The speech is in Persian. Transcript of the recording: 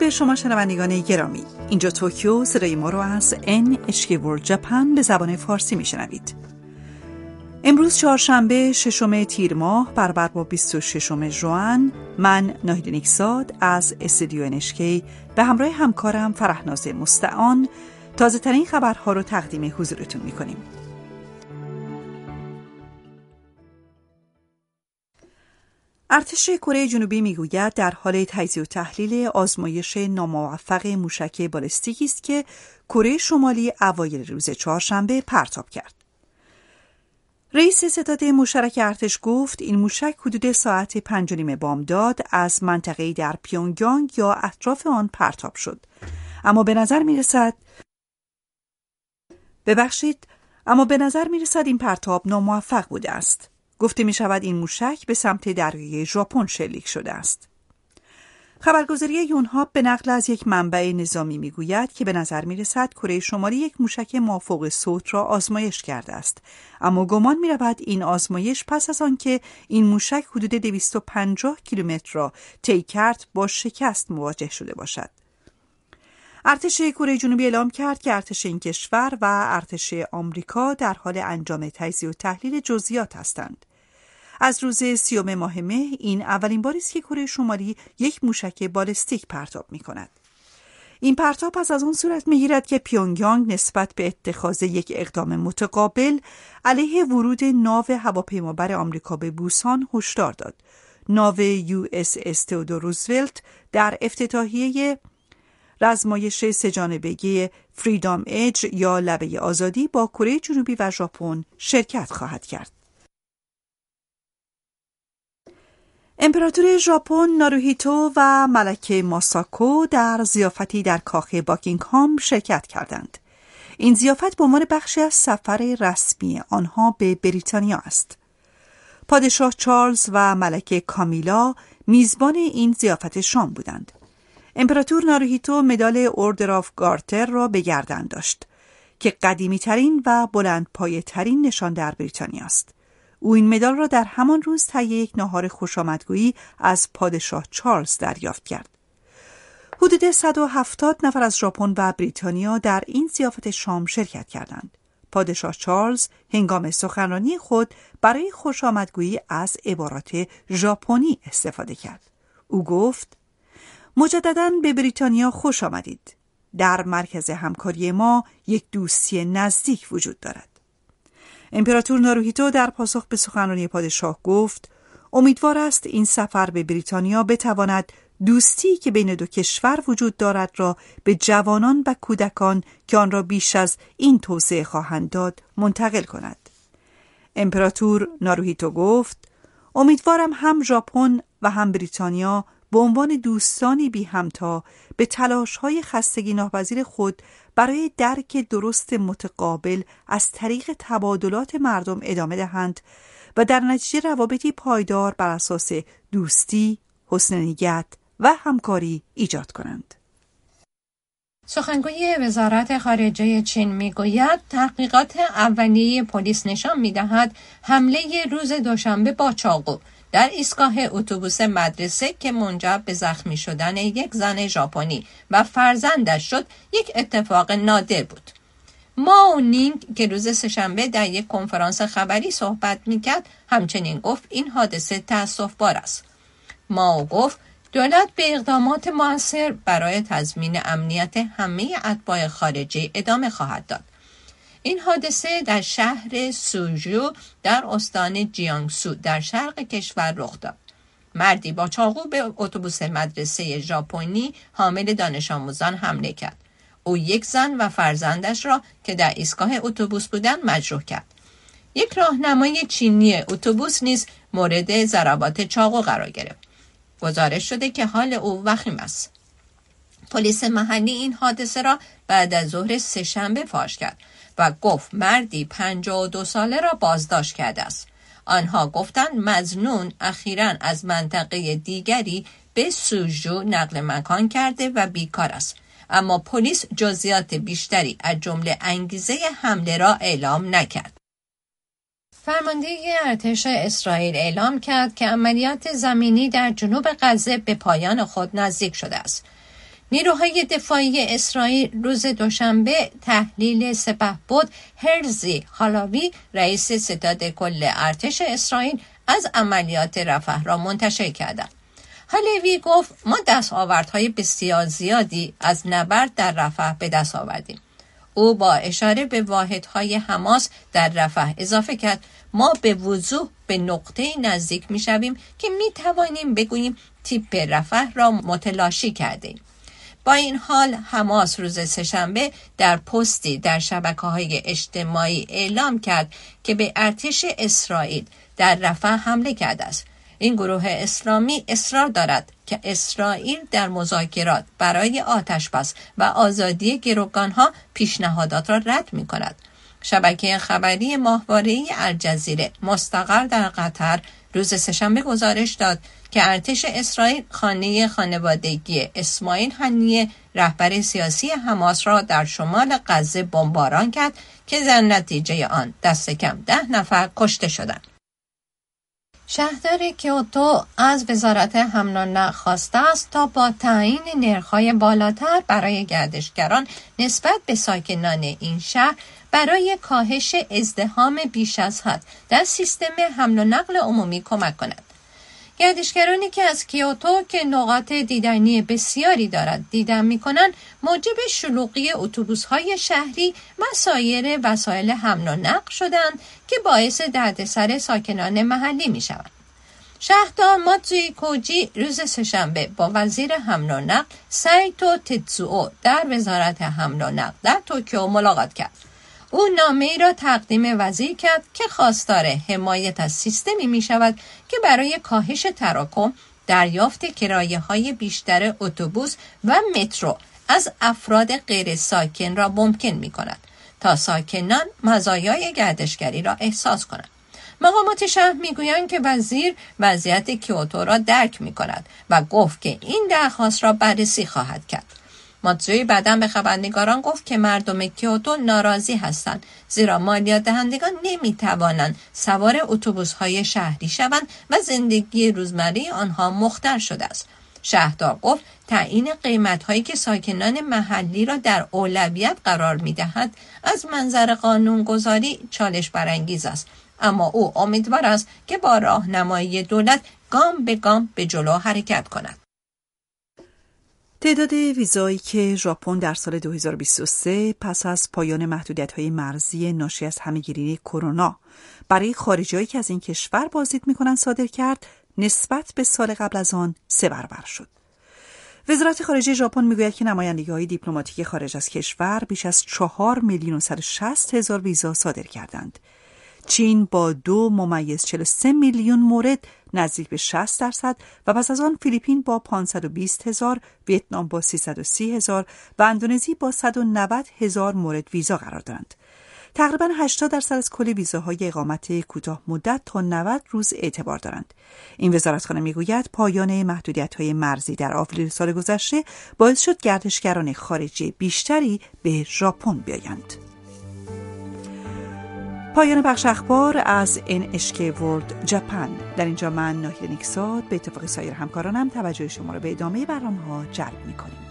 به شما شنوندگان گرامی. اینجا توکیو صدای ما رو از NHK World Japan به زبان فارسی میشنوید. امروز چهارشنبه ششم تیر ماه برابر با 26 ژوئن من ناهید نیکزاد از استودیو NHK به همراه همکارم فرهناز مستعان. تازه ترین خبرها رو تقدیم حضورتون می‌کنیم. ارتش کره جنوبی می‌گوید در حال تجزیه و تحلیل آزمایش ناموفق موشک بالستیکی است که کره شمالی اوایل روز چهارشنبه پرتاب کرد. رئیس ستاد مشترک ارتش گفت این موشک حدود ساعت پنج نیم بامداد از منطقه در پیونگیانگ یا اطراف آن پرتاب شد. اما به نظر می رسد ببخشید اما به نظر می رسد این پرتاب ناموفق بوده است. گفته می شود این موشک به سمت دریای ژاپن شلیک شده است. خبرگزاری یونهاب به نقل از یک منبع نظامی می گوید که به نظر می رسد کره شمالی یک موشک مافوق صوت را آزمایش کرده است. اما گمان می رود این آزمایش پس از آنکه این موشک حدود 250 کیلومتر را طی کرد با شکست مواجه شده باشد. ارتش کره جنوبی اعلام کرد که ارتش این کشور و ارتش آمریکا در حال انجام تجزیه و تحلیل جزئیات هستند. از روز سی‌ام ماه مه این اولین باری است که کره شمالی یک موشک بالستیک پرتاب می کند. این پرتاب پس از اون صورت می‌گیرد که پیونگیانگ نسبت به اتخاذ یک اقدام متقابل علیه ورود ناو هواپیمابر آمریکا به بوسان هشدار داد. ناو USS روزولت در افتتاحیه رزمایش سه‌جانبه‌ی Freedom Edge یا لبه آزادی با کره جنوبی و ژاپن شرکت خواهد کرد. امپراتور ژاپن ناروهیتو و ملکه ماساکو در ضیافتی در کاخ باکینگهام شرکت کردند. این ضیافت به عنوان بخشی از سفر رسمی آنها به بریتانیا است. پادشاه چارلز و ملکه کامیلا میزبان این ضیافت شام بودند. امپراتور ناروهیتو مدال Order of Garter را به گردن داشت که قدیمی ترین و بلند پایه ترین نشان در بریتانیا است. او این مدال را در همان روز طی یک ناهار خوشامدگویی از پادشاه چارلز دریافت کرد. حدود 170 نفر از ژاپن و بریتانیا در این زیافت شام شرکت کردند. پادشاه چارلز هنگام سخنرانی خود برای خوشامدگویی از عبارات ژاپنی استفاده کرد. او گفت: مجددا به بریتانیا خوش آمدید. در مرکز همکاری ما یک دوستی نزدیک وجود دارد. امپراتور ناروهیتو در پاسخ به سخنرانی پادشاه گفت امیدوار است این سفر به بریتانیا بتواند دوستی که بین دو کشور وجود دارد را به جوانان و کودکان که آن را بیش از این توسعه خواهند داد منتقل کند. امپراتور ناروهیتو گفت امیدوارم هم ژاپن و هم بریتانیا به عنوان دوستانی بی همتا به تلاش های خستگی ناپذیر خود برای درک درست متقابل از طریق تبادلات مردم ادامه دهند و در نتیجه روابطی پایدار بر اساس دوستی، حسن نیت و همکاری ایجاد کنند. سخنگوی وزارت خارجه چین می‌گوید تحقیقات اولیه پلیس نشان می‌دهد حمله روز دوشنبه با چاقو در ایستگاه اتوبوس مدرسه که منجر به زخمی شدن یک زن ژاپنی و فرزندش شد یک اتفاق نادر بود. ماو نینگ که روز سهشنبه در یک کنفرانس خبری صحبت می‌کرد همچنین گفت این حادثه تاسف بار است. ماو گفت دولت به اقدامات موثر برای تضمین امنیت همه اتباع خارجی ادامه خواهد داد. این حادثه در شهر سوژو در استان جیانگسو در شرق کشور رخ داد. مردی با چاقو به اتوبوس مدرسه ژاپنی حامل دانش آموزان حمله کرد. او یک زن و فرزندش را که در ایستگاه اتوبوس بودند مجروح کرد. یک راهنمای چینی اتوبوس نیز مورد ضربات چاقو قرار گرفت. گزارش شده که حال او وخیم است. پلیس محلی این حادثه را بعد از ظهر سهشنبه فاش کرد و گفت مردی دو ساله را بازداشت کرده است. آنها گفتند مزنون اخیرا از منطقه دیگری به سوژو نقل مکان کرده و بیکار است. اما پلیس جزئیات بیشتری از جمله انگیزه حمله را اعلام نکرد. فرمانده ارتش اسرائیل اعلام کرد که عملیات زمینی در جنوب غزه به پایان خود نزدیک شده است. نیروهای دفاعی اسرائیل روز دوشنبه تحلیل سپه بود هرزی حالاوی رئیس ستاد کل ارتش اسرائیل از عملیات رفح را منتشر کردند. حالیوی گفت ما دستاوردهای بسیار زیادی از نبرد در رفح به دست آوردیم. او با اشاره به واحدهای حماس در رفح اضافه کرد ما به وضوح به نقطه نزدیک می شویم که می توانیم بگوییم تیپ رفح را متلاشی کردیم. با این حال حماس روز سهشنبه در پستی در شبکه های اجتماعی اعلام کرد که به ارتش اسرائیل در رفح حمله کرده است این گروه اسلامی اصرار دارد که اسرائیل در مذاکرات برای آتش بس و آزادی گروگانها پیشنهادات را رد می کند. شبکه خبری ماهواره الجزیره مستقر در قطر روز سهشنبه گزارش داد که ارتش اسرائیل خانه خانوادگی اسماعیل هنیه رهبر سیاسی حماس را در شمال غزه بمباران کرد که در نتیجه آن دست کم ده نفر کشته شدند. شهردار کیوتو از وزارت حمل و نقل خواسته است تا با تعیین نرخ‌های بالاتر برای گردشگران نسبت به ساکنان این شهر برای کاهش ازدهام بیش از حد در سیستم حمل و نقل عمومی کمک کند. گردشگرانی که از کیوتو که نقاط دیدنی بسیاری دارد دیدن می کنند موجب شلوغی اتوبوس های شهری و سایر وسایل حمل و نقل شدند که باعث دردسر ساکنان محلی می شوند. شهردار ماتزوی کوجی روز سهشنبه با وزیر حمل و نقل سایتو تتسوو در وزارت حمل و نقل در توکیو ملاقات کرد. او نامه ای را تقدیم وزیر کرد که خواستار حمایت از سیستمی می شود که برای کاهش تراکم دریافت کرایه های بیشتر اتوبوس و مترو از افراد غیر ساکن را ممکن می کند تا ساکنان مزایای گردشگری را احساس کنند. مقامات شهر می‌گویند که وزیر وضعیت کیوتو را درک می کند و گفت که این درخواست را بررسی خواهد کرد. ماتزوی بعدا به خبرنگاران گفت که مردم کیوتو ناراضی هستند زیرا مالیات دهندگان نمی توانند سوار اتوبوس های شهری شوند و زندگی روزمره آنها مختل شده است. شهردار گفت تعیین قیمت هایی که ساکنان محلی را در اولویت قرار می دهد از منظر قانونگذاری چالش برانگیز است. اما او امیدوار است که با راهنمایی دولت گام به گام به جلو حرکت کند. تعداد ویزایی که ژاپن در سال 2023 پس از پایان محدودیت های مرزی ناشی از همهگیری کرونا برای خارجی که از این کشور بازدید می‌کنند صادر کرد نسبت به سال قبل از آن سه برابر شد. وزارت خارجه ژاپن می‌گوید که نمایندگی های دیپلماتیک خارج از کشور بیش از چهار میلیون و هزار ویزا صادر کردند. چین با دو ممیز 43 میلیون مورد نزدیک به 60 درصد و پس از آن فیلیپین با 520 هزار، ویتنام با 330 هزار و اندونزی با 190 هزار مورد ویزا قرار دارند. تقریبا 80 درصد از کل ویزاهای اقامت کوتاه مدت تا 90 روز اعتبار دارند. این وزارتخانه می‌گوید پایان محدودیت های مرزی در آوریل سال گذشته باعث شد گردشگران خارجی بیشتری به ژاپن بیایند. پایان بخش اخبار از NHK World Japan در اینجا من ناهید نیکساد به اتفاق سایر همکارانم توجه شما را به ادامه برنامه ها جلب می کنیم.